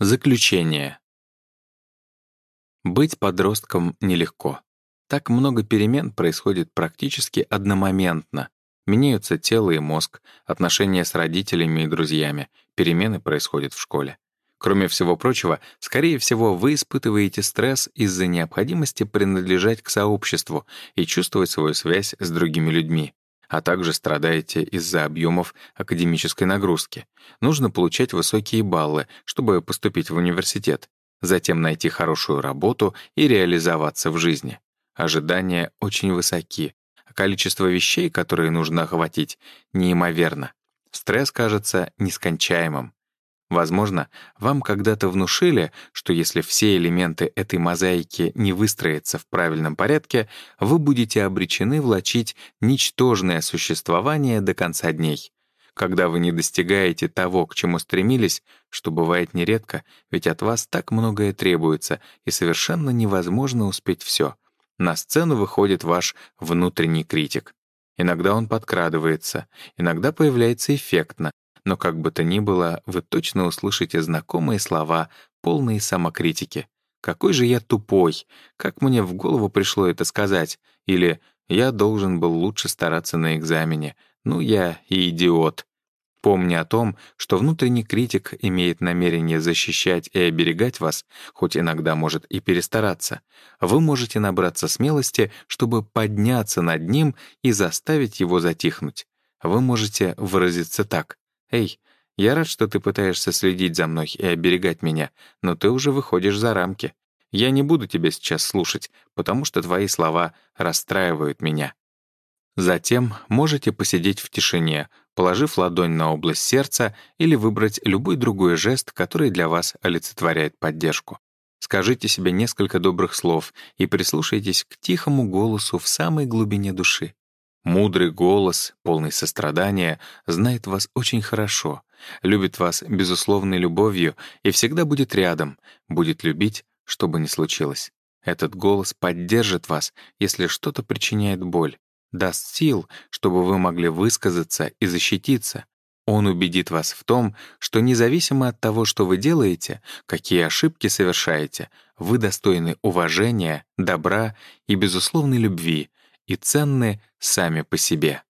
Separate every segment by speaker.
Speaker 1: Заключение. Быть подростком нелегко. Так много перемен происходит практически одномоментно. Меняются тело и мозг, отношения с родителями и друзьями, перемены происходят в школе. Кроме всего прочего, скорее всего, вы испытываете стресс из-за необходимости принадлежать к сообществу и чувствовать свою связь с другими людьми а также страдаете из-за объемов академической нагрузки. Нужно получать высокие баллы, чтобы поступить в университет, затем найти хорошую работу и реализоваться в жизни. Ожидания очень высоки, а количество вещей, которые нужно охватить, неимоверно. Стресс кажется нескончаемым. Возможно, вам когда-то внушили, что если все элементы этой мозаики не выстроятся в правильном порядке, вы будете обречены влачить ничтожное существование до конца дней. Когда вы не достигаете того, к чему стремились, что бывает нередко, ведь от вас так многое требуется, и совершенно невозможно успеть все. На сцену выходит ваш внутренний критик. Иногда он подкрадывается, иногда появляется эффектно, но как бы то ни было, вы точно услышите знакомые слова, полные самокритики. «Какой же я тупой! Как мне в голову пришло это сказать?» Или «Я должен был лучше стараться на экзамене. Ну, я и идиот». Помня о том, что внутренний критик имеет намерение защищать и оберегать вас, хоть иногда может и перестараться, вы можете набраться смелости, чтобы подняться над ним и заставить его затихнуть. Вы можете выразиться так. «Эй, я рад, что ты пытаешься следить за мной и оберегать меня, но ты уже выходишь за рамки. Я не буду тебя сейчас слушать, потому что твои слова расстраивают меня». Затем можете посидеть в тишине, положив ладонь на область сердца или выбрать любой другой жест, который для вас олицетворяет поддержку. Скажите себе несколько добрых слов и прислушайтесь к тихому голосу в самой глубине души. Мудрый голос, полный сострадания, знает вас очень хорошо, любит вас безусловной любовью и всегда будет рядом, будет любить, что бы ни случилось. Этот голос поддержит вас, если что-то причиняет боль, даст сил, чтобы вы могли высказаться и защититься. Он убедит вас в том, что независимо от того, что вы делаете, какие ошибки совершаете, вы достойны уважения, добра и безусловной любви, и ценны сами по себе.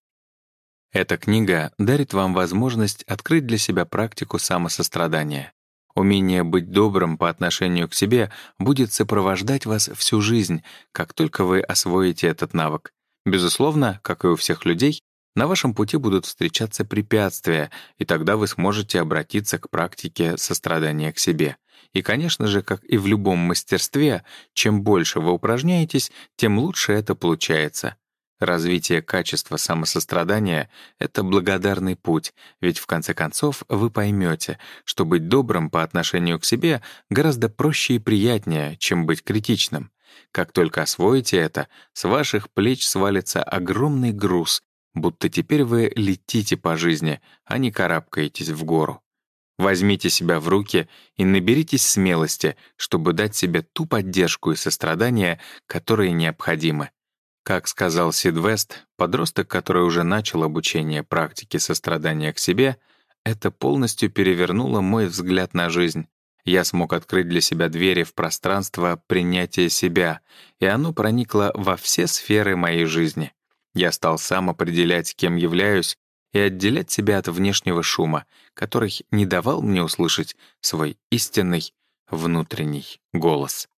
Speaker 1: Эта книга дарит вам возможность открыть для себя практику самосострадания. Умение быть добрым по отношению к себе будет сопровождать вас всю жизнь, как только вы освоите этот навык. Безусловно, как и у всех людей, на вашем пути будут встречаться препятствия, и тогда вы сможете обратиться к практике сострадания к себе. И, конечно же, как и в любом мастерстве, чем больше вы упражняетесь, тем лучше это получается. Развитие качества самосострадания — это благодарный путь, ведь в конце концов вы поймете, что быть добрым по отношению к себе гораздо проще и приятнее, чем быть критичным. Как только освоите это, с ваших плеч свалится огромный груз, будто теперь вы летите по жизни, а не карабкаетесь в гору. Возьмите себя в руки и наберитесь смелости, чтобы дать себе ту поддержку и сострадание, которые необходимы. Как сказал Сид Вест, подросток, который уже начал обучение практике сострадания к себе, это полностью перевернуло мой взгляд на жизнь. Я смог открыть для себя двери в пространство принятия себя, и оно проникло во все сферы моей жизни. Я стал сам определять, кем являюсь, и отделять себя от внешнего шума, который не давал мне услышать свой истинный внутренний голос.